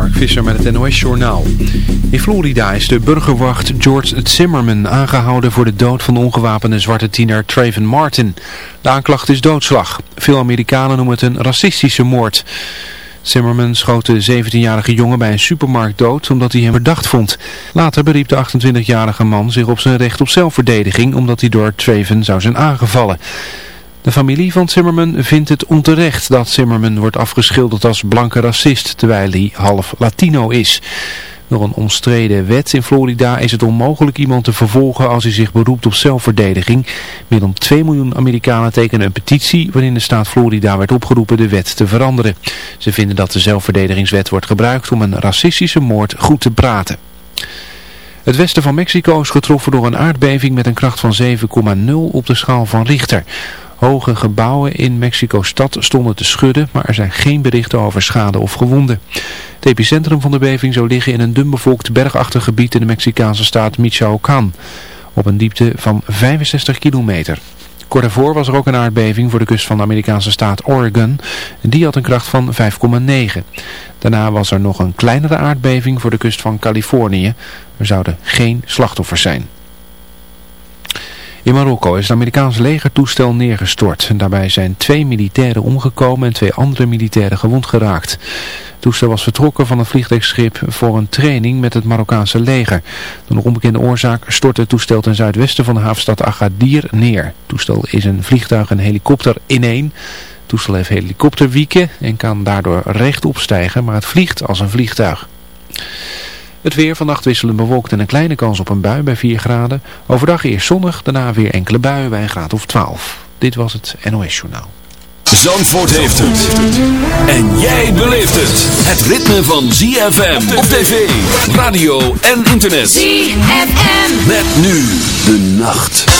Mark Visser met het NOS-journaal. In Florida is de burgerwacht George Zimmerman aangehouden voor de dood van de ongewapende zwarte tiener Traven Martin. De aanklacht is doodslag. Veel Amerikanen noemen het een racistische moord. Zimmerman schoot de 17-jarige jongen bij een supermarkt dood omdat hij hem verdacht vond. Later beriep de 28-jarige man zich op zijn recht op zelfverdediging omdat hij door Traven zou zijn aangevallen. De familie van Zimmerman vindt het onterecht dat Zimmerman wordt afgeschilderd als blanke racist, terwijl hij half Latino is. Door een omstreden wet in Florida is het onmogelijk iemand te vervolgen als hij zich beroept op zelfverdediging. Meer dan 2 miljoen Amerikanen tekenen een petitie waarin de staat Florida werd opgeroepen de wet te veranderen. Ze vinden dat de zelfverdedigingswet wordt gebruikt om een racistische moord goed te praten. Het westen van Mexico is getroffen door een aardbeving met een kracht van 7,0 op de schaal van Richter. Hoge gebouwen in Mexico-stad stonden te schudden, maar er zijn geen berichten over schade of gewonden. Het epicentrum van de beving zou liggen in een dunbevolkt bergachtig gebied in de Mexicaanse staat Michoacán, op een diepte van 65 kilometer. Kort daarvoor was er ook een aardbeving voor de kust van de Amerikaanse staat Oregon. Die had een kracht van 5,9. Daarna was er nog een kleinere aardbeving voor de kust van Californië. Er zouden geen slachtoffers zijn. In Marokko is het Amerikaanse legertoestel neergestort. En daarbij zijn twee militairen omgekomen en twee andere militairen gewond geraakt. Het toestel was vertrokken van een vliegtuigschip voor een training met het Marokkaanse leger. Door een onbekende oorzaak stortte het toestel ten zuidwesten van de havenstad Agadir neer. Het toestel is een vliegtuig en helikopter in één. Het toestel heeft helikopterwieken en kan daardoor rechtop stijgen, maar het vliegt als een vliegtuig. Het weer vannacht wisselend bewolkt en een kleine kans op een bui bij 4 graden. Overdag eerst zonnig, daarna weer enkele buien bij een graad of 12. Dit was het NOS Journaal. Zandvoort heeft het. En jij beleeft het. Het ritme van ZFM op tv, radio en internet. ZFM. Met nu de nacht.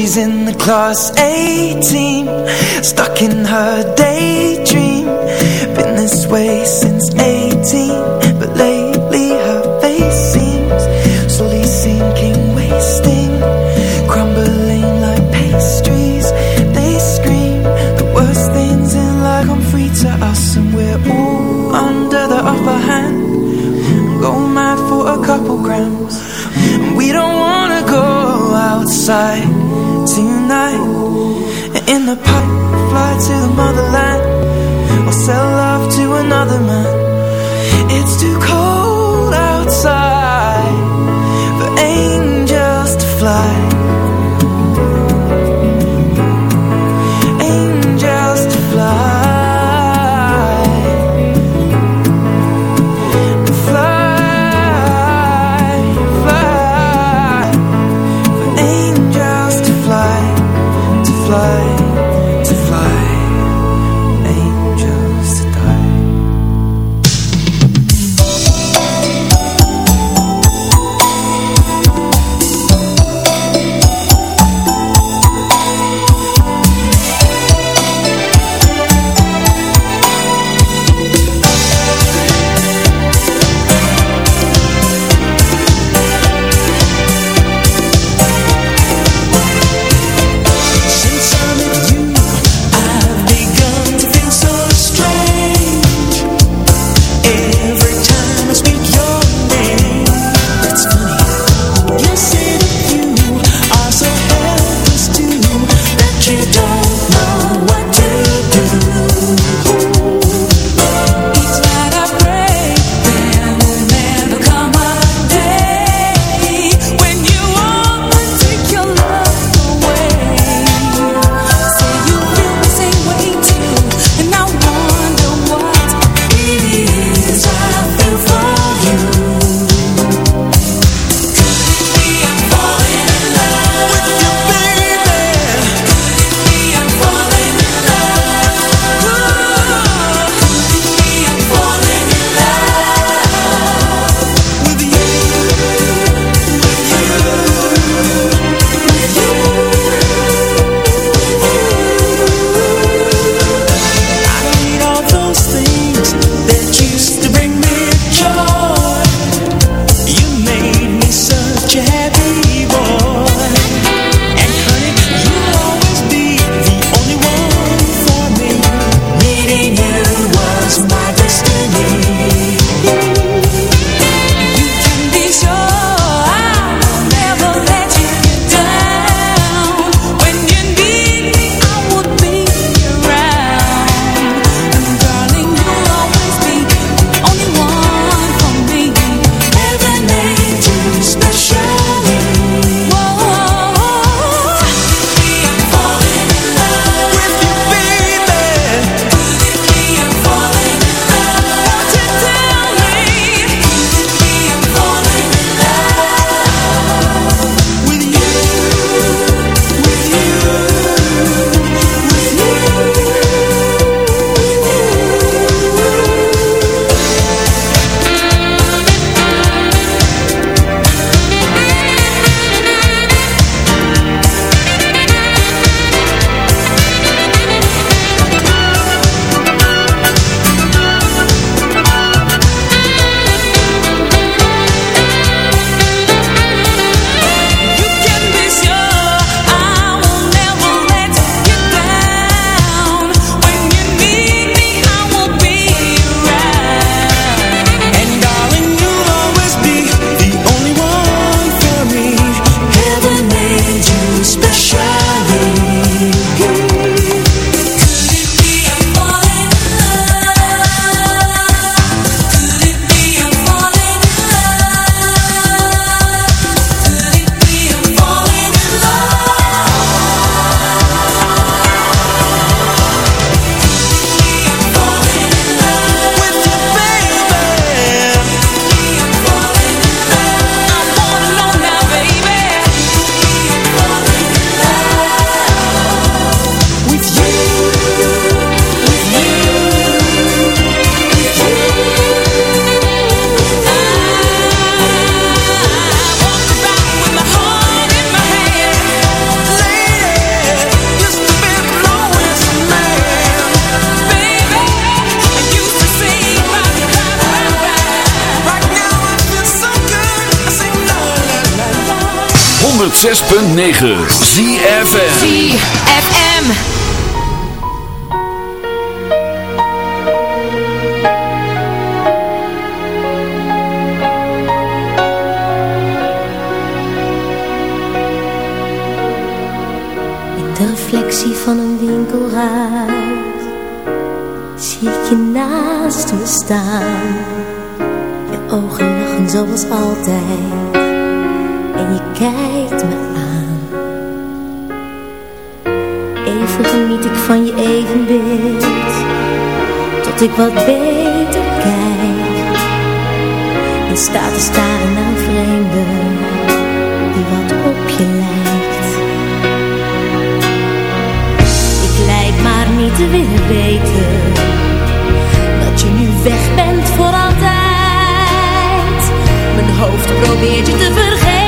she's in the class 18 Stuck in her daydream. Been this way since 18 It's too cold. ZFM ZFM In de reflectie van een winkelruit Zie ik je naast me staan. Je ogen lachen zoals altijd. En je kijkt me Even geniet ik van je evenbeeld. Tot ik wat beter kijk. En sta te staren naar een vreemde Die wat op je lijkt. Ik lijk maar niet te willen weten Dat je nu weg bent voor altijd. Mijn hoofd probeert je te vergeten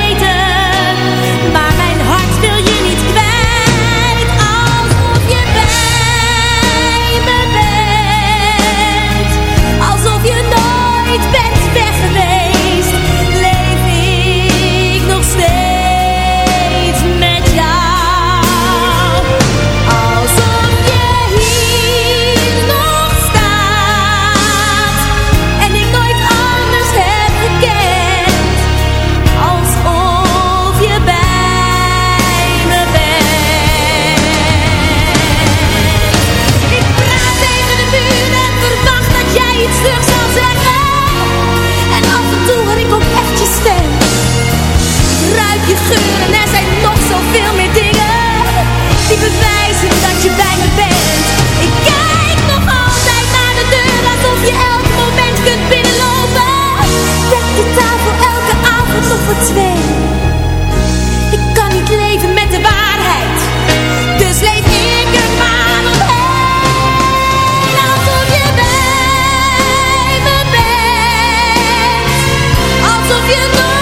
je er zijn nog zoveel meer dingen Die bewijzen dat je bij me bent. Ik kijk nog altijd naar de deur Alsof je elk moment kunt binnenlopen. Dek de tafel elke avond nog voor twee. Ik kan niet leven met de waarheid. Dus leef ik er maar omheen Alsof je bij me bent. Alsof je nooit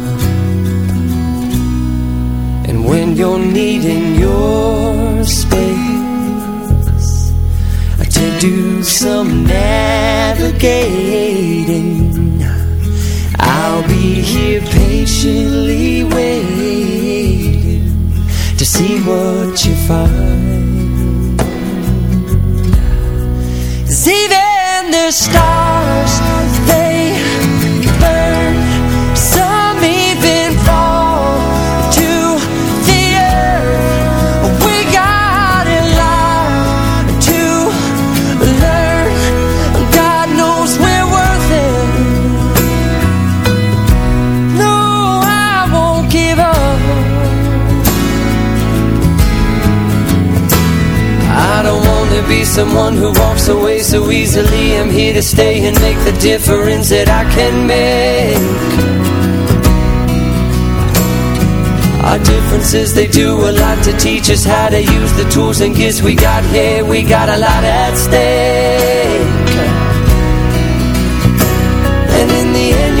When you're needing your space, to do some navigating, I'll be here patiently waiting to see what you find. even the stars, someone who walks away so easily. I'm here to stay and make the difference that I can make. Our differences, they do a lot to teach us how to use the tools and gifts we got. Here We got a lot at stake.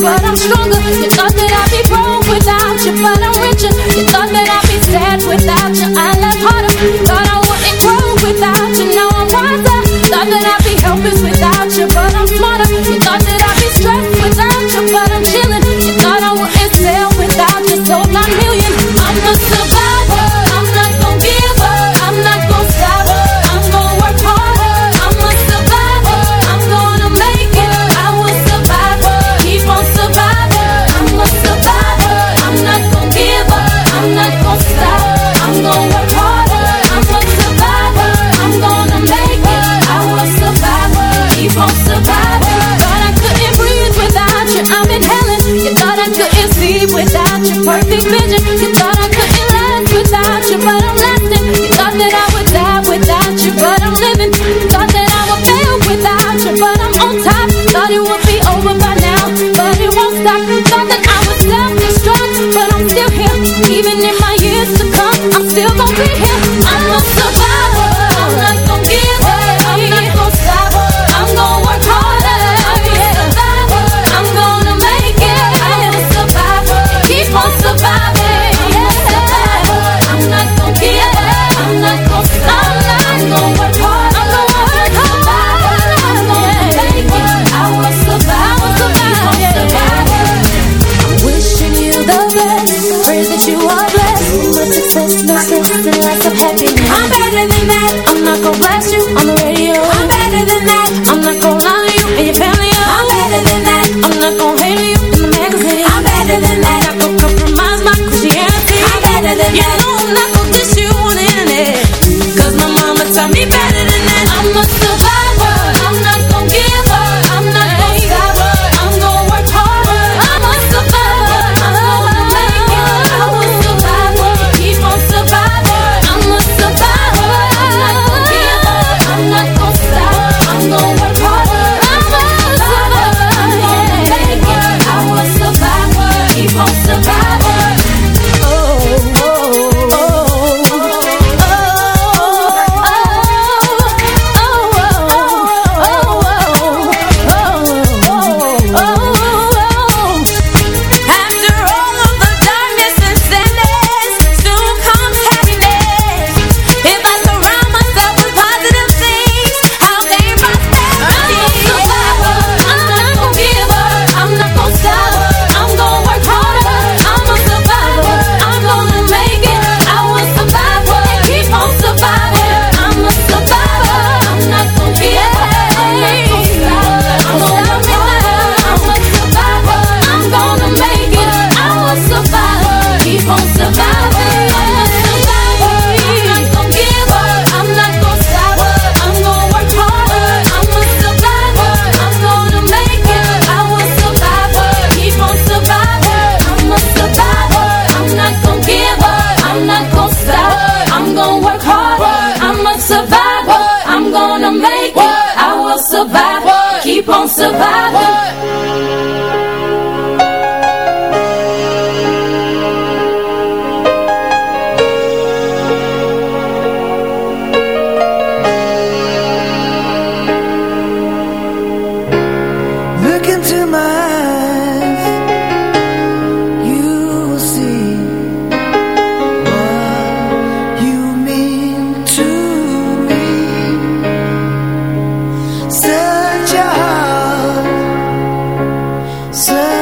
but I'm stronger. You thought that I'd be broke without you, but I'm richer. You thought that I'd be sad without you. I Say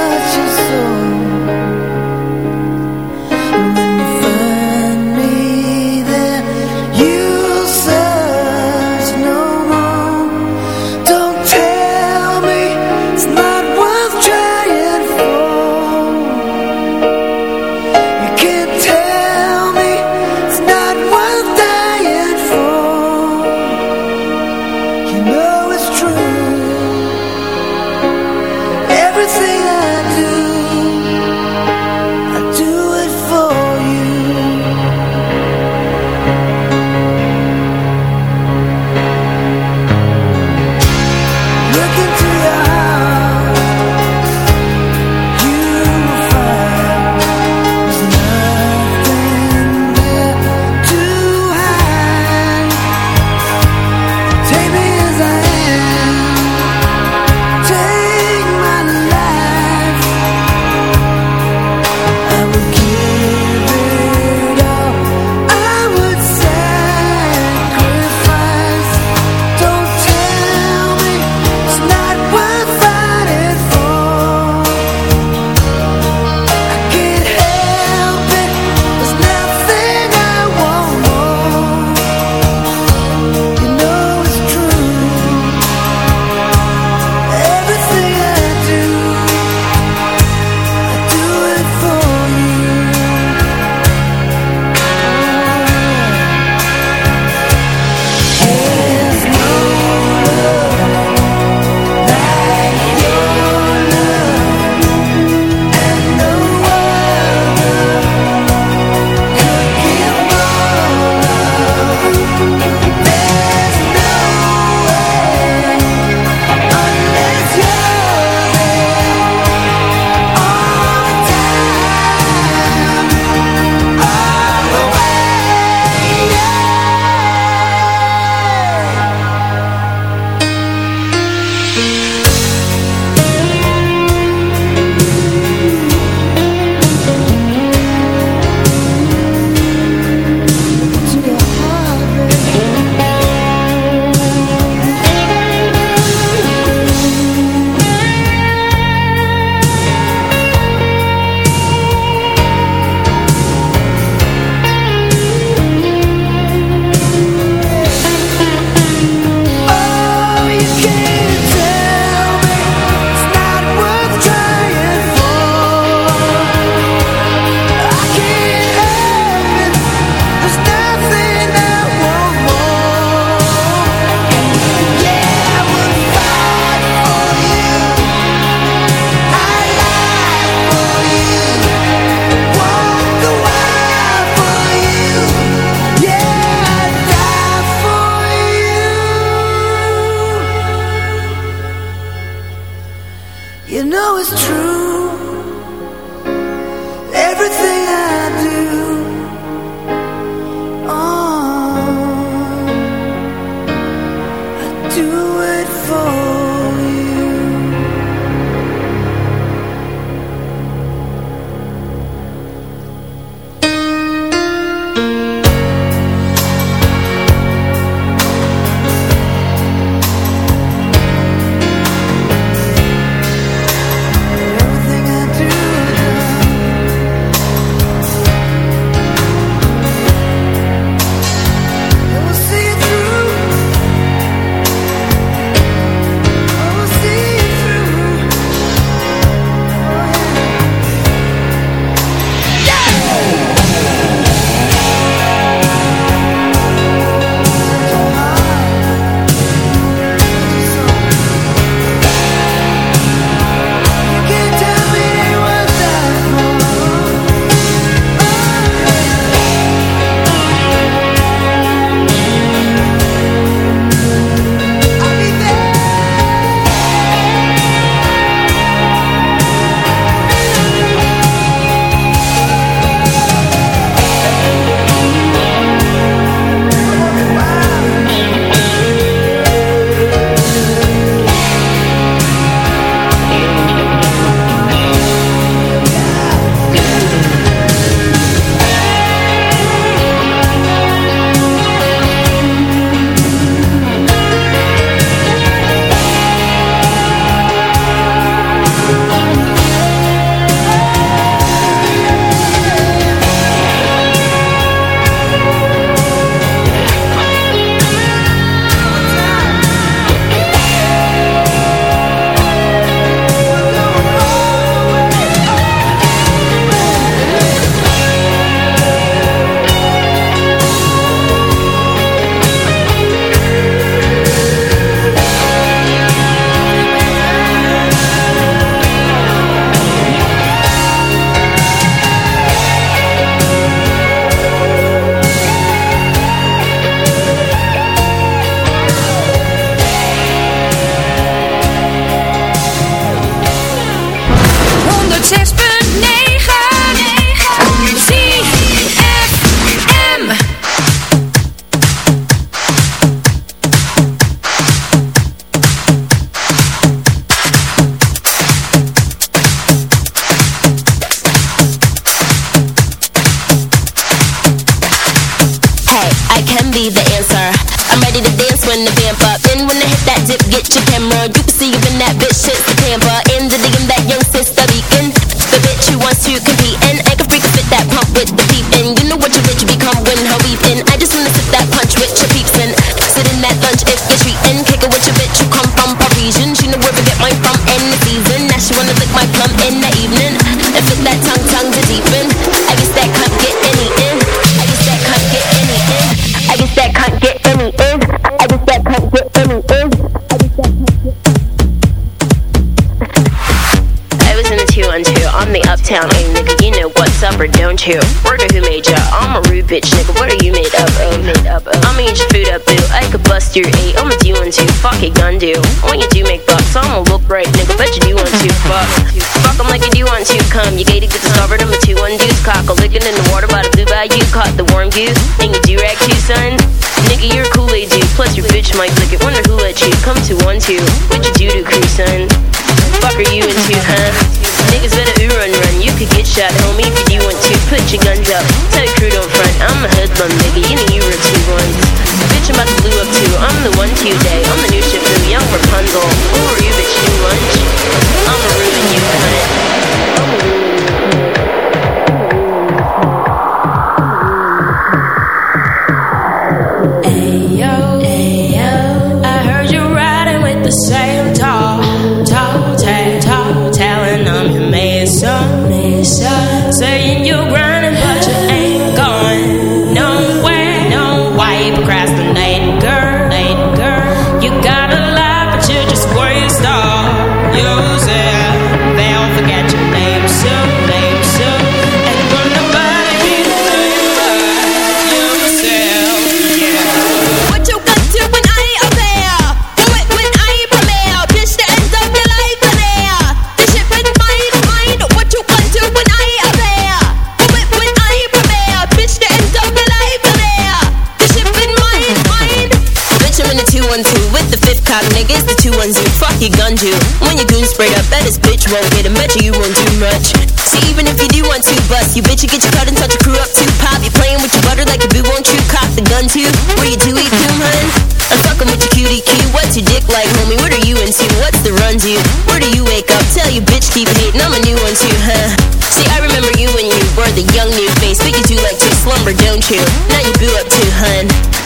keep hating, I'm a new one too, huh? See, I remember you when you were the young new face, but you do like to slumber, don't you? Now you boo up too, hun.